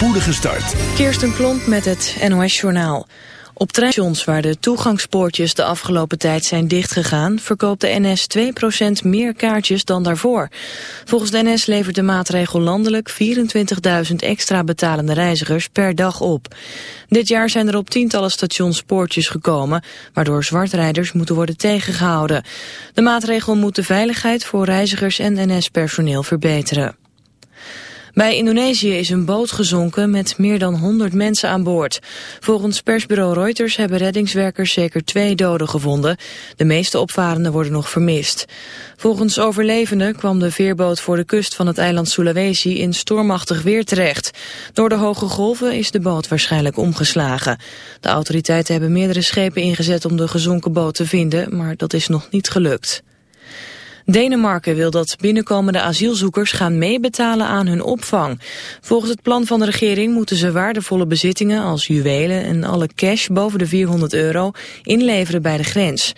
spoedige start. Kirsten Klomp met het NOS-journaal. Op treinstations waar de toegangspoortjes de afgelopen tijd zijn dichtgegaan... verkoopt de NS 2% meer kaartjes dan daarvoor. Volgens de NS levert de maatregel landelijk 24.000 extra betalende reizigers per dag op. Dit jaar zijn er op tientallen stations poortjes gekomen... waardoor zwartrijders moeten worden tegengehouden. De maatregel moet de veiligheid voor reizigers en NS-personeel verbeteren. Bij Indonesië is een boot gezonken met meer dan 100 mensen aan boord. Volgens persbureau Reuters hebben reddingswerkers zeker twee doden gevonden. De meeste opvarenden worden nog vermist. Volgens overlevenden kwam de veerboot voor de kust van het eiland Sulawesi in stormachtig weer terecht. Door de hoge golven is de boot waarschijnlijk omgeslagen. De autoriteiten hebben meerdere schepen ingezet om de gezonken boot te vinden, maar dat is nog niet gelukt. Denemarken wil dat binnenkomende asielzoekers gaan meebetalen aan hun opvang. Volgens het plan van de regering moeten ze waardevolle bezittingen als juwelen en alle cash boven de 400 euro inleveren bij de grens.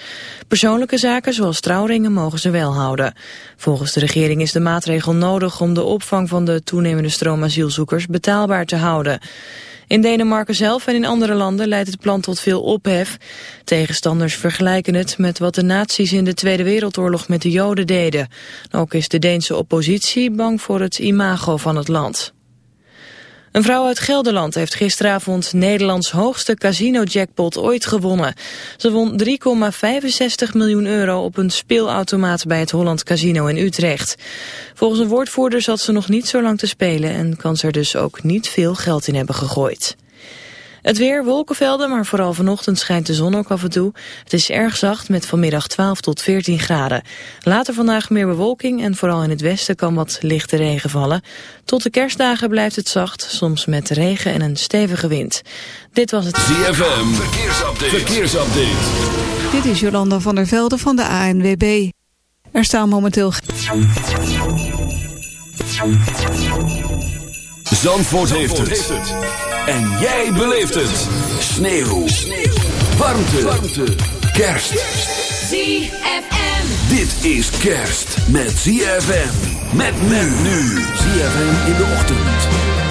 Persoonlijke zaken zoals trouwringen mogen ze wel houden. Volgens de regering is de maatregel nodig om de opvang van de toenemende stroom asielzoekers betaalbaar te houden. In Denemarken zelf en in andere landen leidt het plan tot veel ophef. Tegenstanders vergelijken het met wat de nazi's in de Tweede Wereldoorlog met de Joden deden. Ook is de Deense oppositie bang voor het imago van het land. Een vrouw uit Gelderland heeft gisteravond Nederlands hoogste casino-jackpot ooit gewonnen. Ze won 3,65 miljoen euro op een speelautomaat bij het Holland Casino in Utrecht. Volgens een woordvoerder zat ze nog niet zo lang te spelen en kan ze er dus ook niet veel geld in hebben gegooid. Het weer, wolkenvelden, maar vooral vanochtend schijnt de zon ook af en toe. Het is erg zacht met vanmiddag 12 tot 14 graden. Later vandaag meer bewolking en vooral in het westen kan wat lichte regen vallen. Tot de kerstdagen blijft het zacht, soms met regen en een stevige wind. Dit was het ZFM, verkeersupdate. verkeersupdate. Dit is Jolanda van der Velde van de ANWB. Er staan momenteel... Zandvoort, heeft, het. En jij beleeft het. Sneeuw. Sneeuw. Warmte. Warmte. Kerst. ZFM. Dit is kerst met ZFM. Met men nu. ZFM in de ochtend.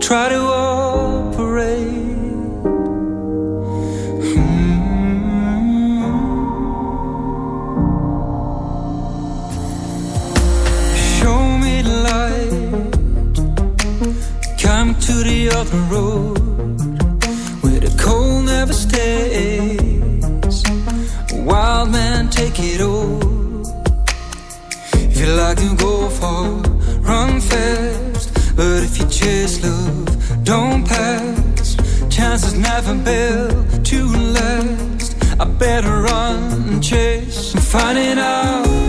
Try to operate. Hmm. Show me the light. Come to the other road where the cold never stays. Wild man, take it all. If you like to go far, run fast. But if you chase love, don't pass. Chances never built to last. I better run and chase and finding out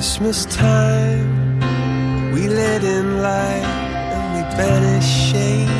Christmas time, we let in light and we banish shade.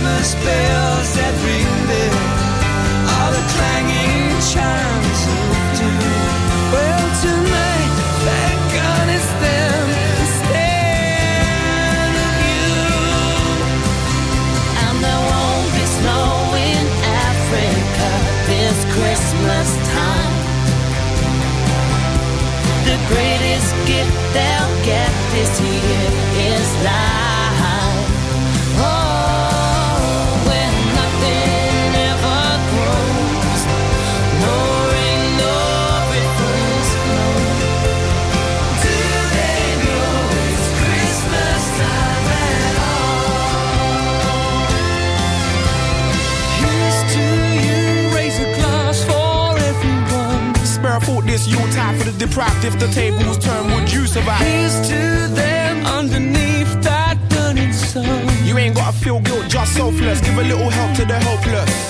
Christmas bells that ring there are the clanging chimes of doom. Well, tonight, thank God it's them instead of you. And there won't be snow in Africa this Christmas time. The greatest gift they'll get this year is life. Thought Yuletide for the deprived. If the tables turn, would you survive? Here's to them underneath that burning sun. You ain't gotta feel guilt, just selfless. Give a little help to the helpless.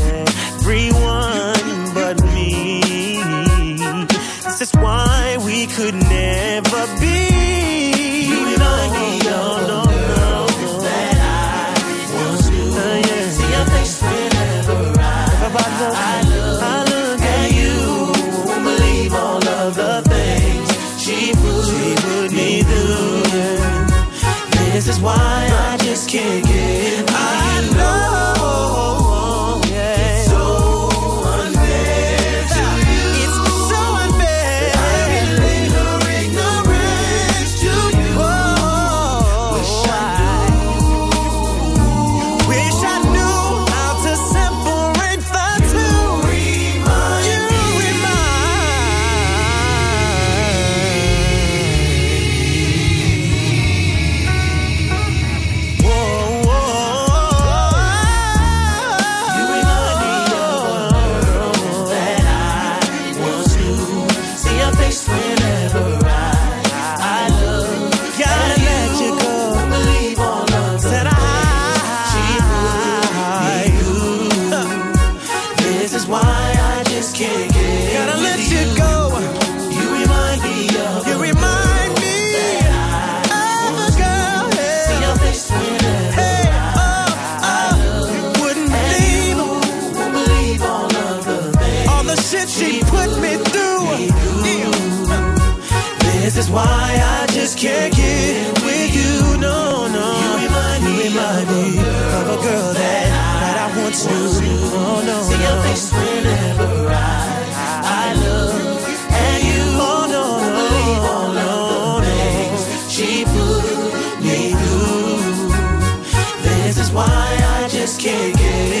That's why we could never be. You know, you know, no. I look, I look at you. Won't believe all of the things she put me through. This is why I just can't. just can't get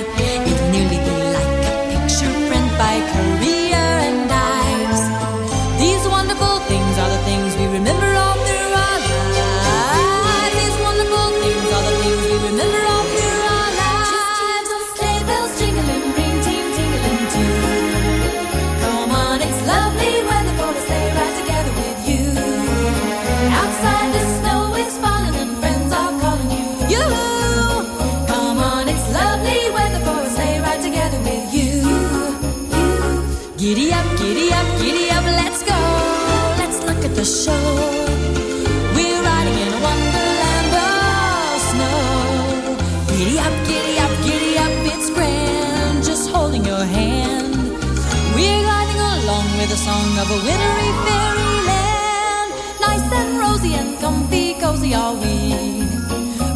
By of a wintry fairyland. Nice and rosy and comfy, cozy are we.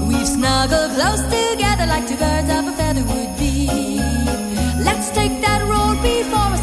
We've snuggled close together like two birds of a feather would be. Let's take that road before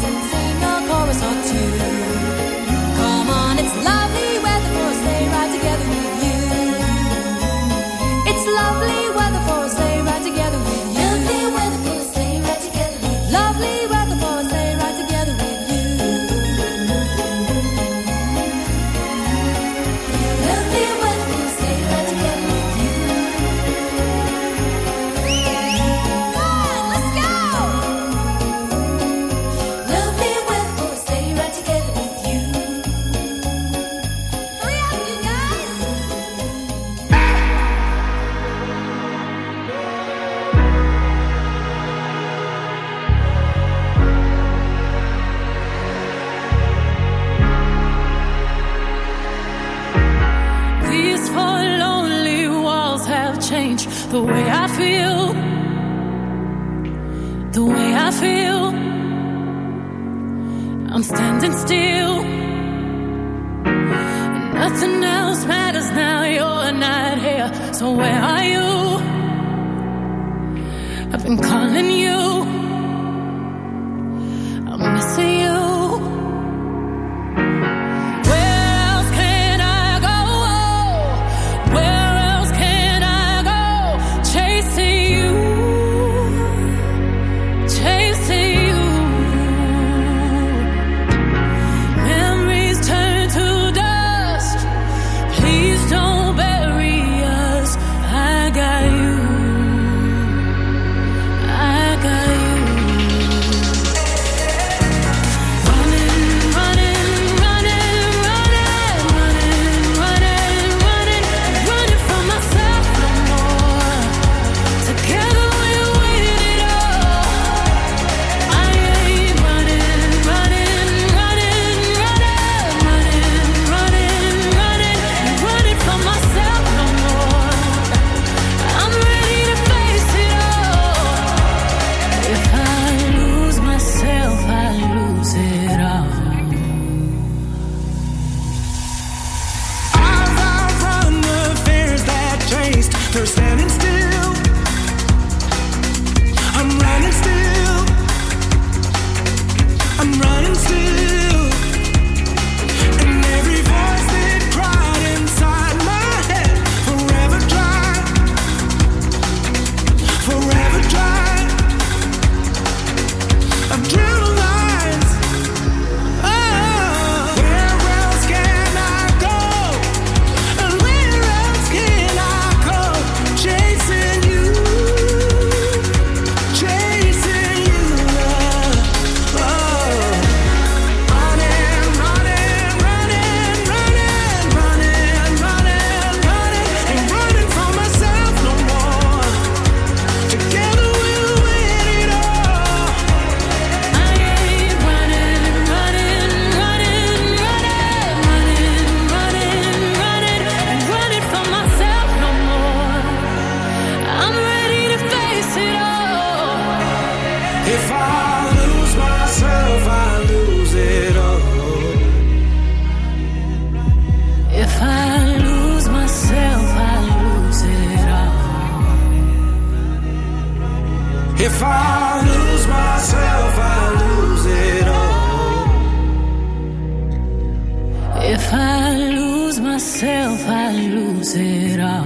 I lose myself, I lose it all.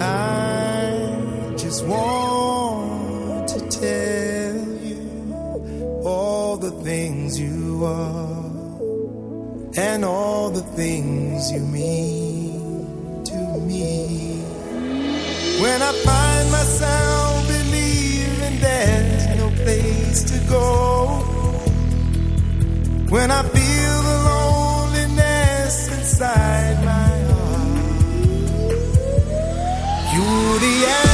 I just want to tell you all the things you are and all the things you mean to me. When I find myself believing there's no place to go, when I feel yeah.